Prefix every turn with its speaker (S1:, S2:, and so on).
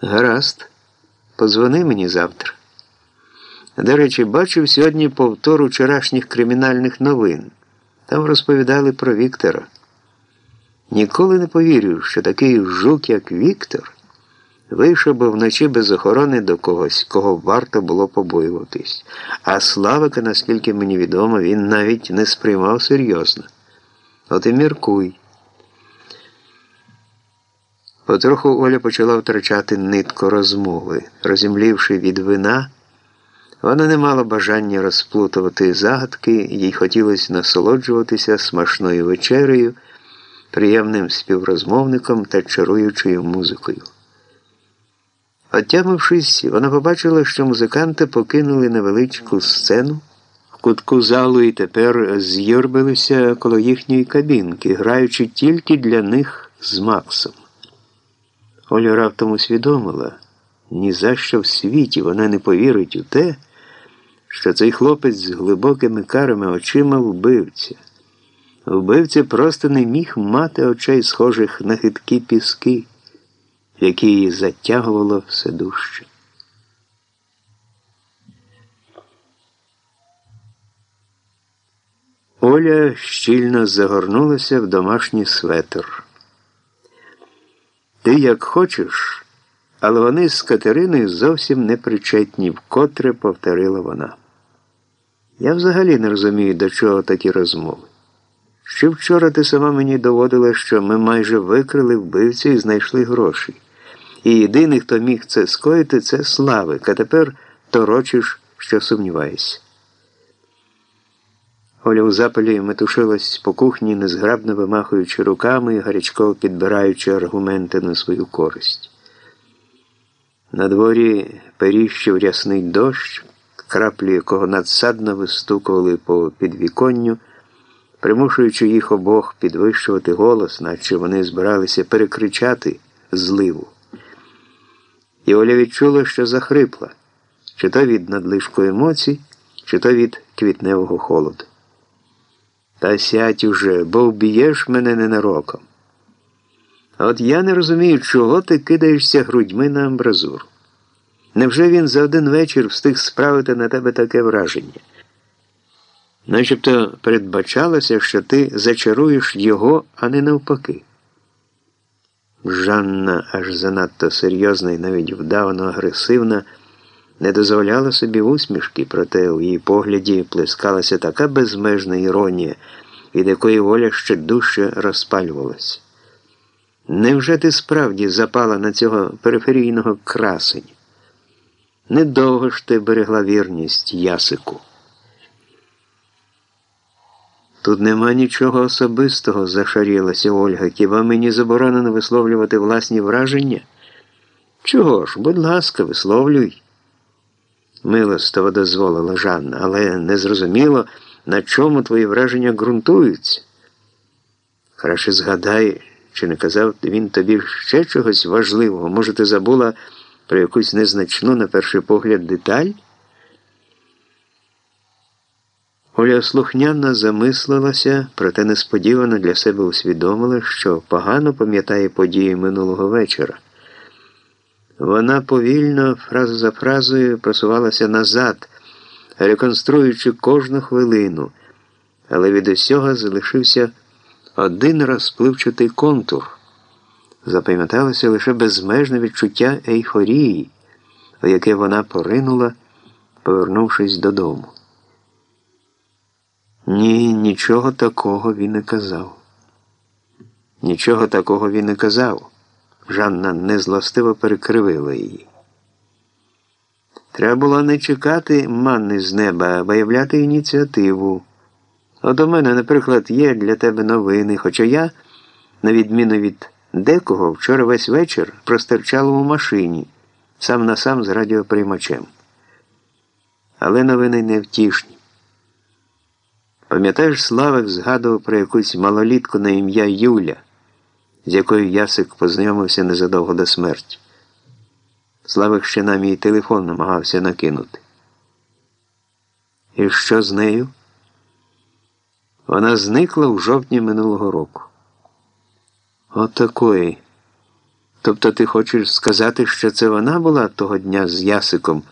S1: Гаразд, позвони мені завтра. До речі, бачив сьогодні повтор вчорашніх кримінальних новин. Там розповідали про Віктора. Ніколи не повірив, що такий жук, як Віктор, вийшов би вночі без охорони до когось, кого варто було побоюватись. А Славика, наскільки мені відомо, він навіть не сприймав серйозно. От і міркуй. Потроху Оля почала втрачати нитку розмови. Розімлівши від вина, вона не мала бажання розплутувати загадки, їй хотілося насолоджуватися смачною вечерею, приємним співрозмовником та чаруючою музикою. Отямившись, вона побачила, що музиканти покинули невеличку сцену в кутку залу і тепер з'єрбилися коло їхньої кабінки, граючи тільки для них з Максом. Оля раптом усвідомила, ні за що в світі вона не повірить у те, що цей хлопець з глибокими карими очима вбивця. Вбивця просто не міг мати очей, схожих на хиткі піски, які її затягувало все дужче. Оля щільно загорнулася в домашній светр. Ти як хочеш, але вони з Катериною зовсім не причетні, вкотре повторила вона. Я взагалі не розумію, до чого такі розмови. Ще вчора ти сама мені доводила, що ми майже викрили вбивця і знайшли гроші. І єдиний, хто міг це скоїти, це Славик, а тепер торочиш, що сумніваєшся. Оля у запалі метушилась по кухні, незграбно вимахуючи руками і гарячково підбираючи аргументи на свою користь. На дворі періщив рясний дощ, краплі якого надсадно вистукували по підвіконню, примушуючи їх обох підвищувати голос, наче вони збиралися перекричати зливу. І Оля відчула, що захрипла, чи то від надлишку емоцій, чи то від квітневого холоду. Та сядь уже, бо вб'єш мене ненароком. От я не розумію, чого ти кидаєшся грудьми на амбразуру. Невже він за один вечір встиг справити на тебе таке враження? Начебто передбачалося, що ти зачаруєш його, а не навпаки. Жанна, аж занадто серйозна і навіть вдавано агресивна, не дозволяла собі усмішки, проте у її погляді плескалася така безмежна іронія, від якої воля ще дужче розпалювалася. Невже ти справді запала на цього периферійного красення? Недовго ж ти берегла вірність Ясику. Тут нема нічого особистого, зашарілася Ольга. Хіба мені заборонено висловлювати власні враження? Чого ж, будь ласка, висловлюй. Милостово дозволила Жанна, але незрозуміло, на чому твої враження ґрунтуються. Краще згадай, чи не казав він тобі ще чогось важливого, може, ти забула про якусь незначну, на перший погляд, деталь? Оля слухняно замислилася, проте несподівано для себе усвідомила, що погано пам'ятає події минулого вечора. Вона повільно, фразу за фразою, просувалася назад, реконструюючи кожну хвилину, але від усього залишився один розпливчатий контур. Запам'яталося лише безмежне відчуття ейфорії, у яке вона поринула, повернувшись додому. Ні, нічого такого він не казав. Нічого такого він не казав. Жанна незлостиво перекривила її. Треба було не чекати манни з неба, а виявляти ініціативу. От у мене, наприклад, є для тебе новини, хоча я, на відміну від декого, вчора весь вечір простерчав у машині, сам на сам з радіоприймачем. Але новини невтішні. Пам'ятаєш, Славик згадував про якусь малолітку на ім'я Юля з якою Ясик познайомився незадовго до смерті. Славик ще на мій телефон намагався накинути. І що з нею? Вона зникла в жовтні минулого року. От такої. Тобто ти хочеш сказати, що це вона була того дня з Ясиком?